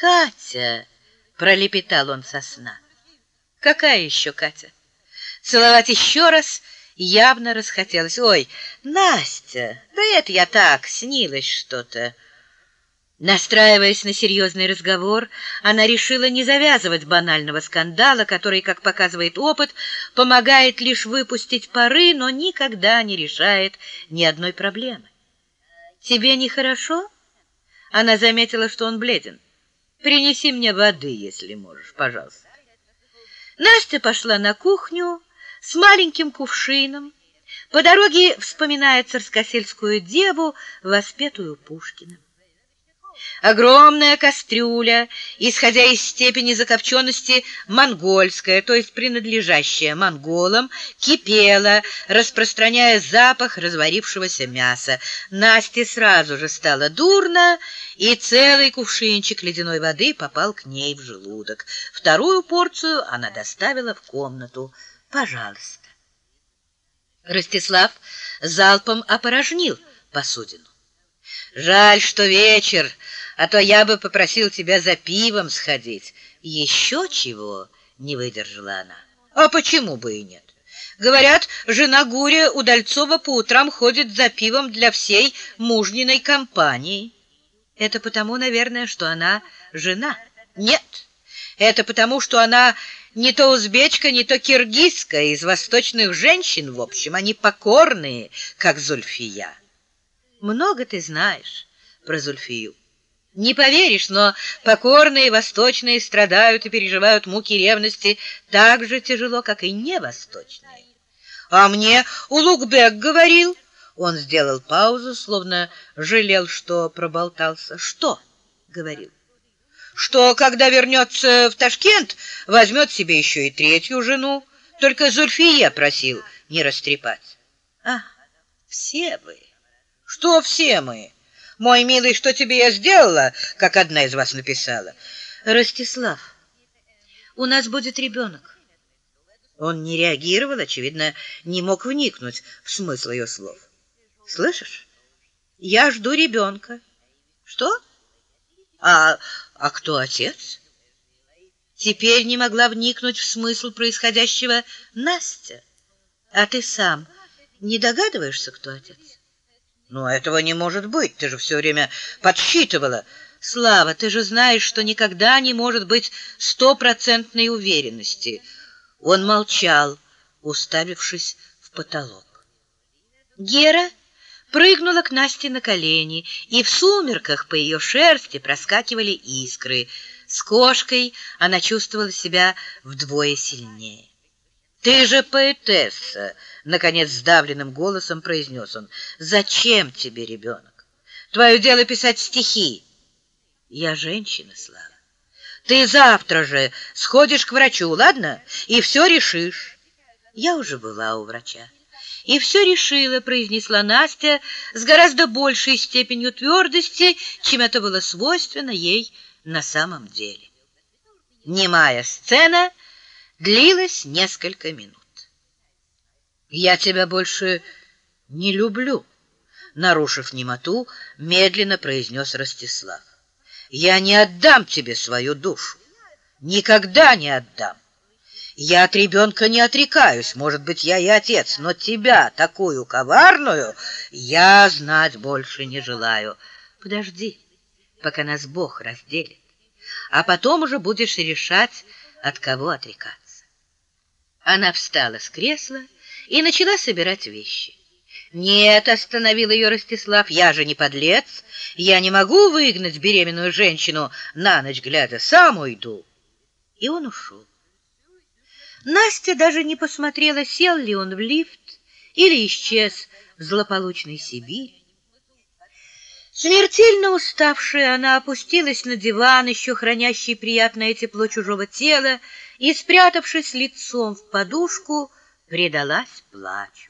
Катя, пролепетал он со сна. Какая еще Катя? Целовать еще раз явно расхотелось. Ой, Настя, да это я так, снилось что-то. Настраиваясь на серьезный разговор, она решила не завязывать банального скандала, который, как показывает опыт, помогает лишь выпустить пары, но никогда не решает ни одной проблемы. «Тебе нехорошо?» Она заметила, что он бледен. «Принеси мне воды, если можешь, пожалуйста». Настя пошла на кухню с маленьким кувшином, по дороге вспоминая царскосельскую деву, воспетую Пушкиным. Огромная кастрюля, исходя из степени закопченности монгольская, то есть принадлежащая монголам, кипела, распространяя запах разварившегося мяса. Насте сразу же стало дурно, и целый кувшинчик ледяной воды попал к ней в желудок. Вторую порцию она доставила в комнату. «Пожалуйста». Ростислав залпом опорожнил посудину. «Жаль, что вечер, а то я бы попросил тебя за пивом сходить. Еще чего? Не выдержала она. А почему бы и нет? Говорят, жена Гуря Удальцова по утрам ходит за пивом для всей мужниной компании. Это потому, наверное, что она жена. Нет, это потому, что она не то узбечка, не то киргизская, из восточных женщин, в общем, они покорные, как Зульфия. Много ты знаешь про Зульфию. Не поверишь, но покорные восточные страдают и переживают муки ревности так же тяжело, как и невосточные. А мне Улугбек говорил, он сделал паузу, словно жалел, что проболтался. Что? говорил. Что, когда вернется в Ташкент, возьмет себе еще и третью жену. Только Зульфия просил не растрепать. А, все вы. Что все мы? Мой милый, что тебе я сделала, как одна из вас написала? Ростислав, у нас будет ребенок. Он не реагировал, очевидно, не мог вникнуть в смысл ее слов. Слышишь? Я жду ребенка. Что? А, а кто отец? Теперь не могла вникнуть в смысл происходящего Настя. А ты сам не догадываешься, кто отец? Но этого не может быть, ты же все время подсчитывала. Слава, ты же знаешь, что никогда не может быть стопроцентной уверенности. Он молчал, уставившись в потолок. Гера прыгнула к Насте на колени, и в сумерках по ее шерсти проскакивали искры. С кошкой она чувствовала себя вдвое сильнее. «Ты же поэтесса!» — наконец сдавленным голосом произнес он. «Зачем тебе ребенок? Твое дело писать стихи!» «Я женщина, Слава. Ты завтра же сходишь к врачу, ладно? И все решишь». Я уже была у врача. «И все решила», — произнесла Настя с гораздо большей степенью твердости, чем это было свойственно ей на самом деле. Немая сцена — длилась несколько минут. «Я тебя больше не люблю», — нарушив немоту, медленно произнес Ростислав. «Я не отдам тебе свою душу, никогда не отдам. Я от ребенка не отрекаюсь, может быть, я и отец, но тебя, такую коварную, я знать больше не желаю. Подожди, пока нас Бог разделит, а потом уже будешь решать, от кого отрекаться. Она встала с кресла и начала собирать вещи. «Нет», — остановил ее Ростислав, — «я же не подлец. Я не могу выгнать беременную женщину на ночь глядя, сам уйду». И он ушел. Настя даже не посмотрела, сел ли он в лифт или исчез в злополучной Сибири. Смертельно уставшая, она опустилась на диван, еще хранящий приятное тепло чужого тела, и, спрятавшись лицом в подушку, предалась плачу.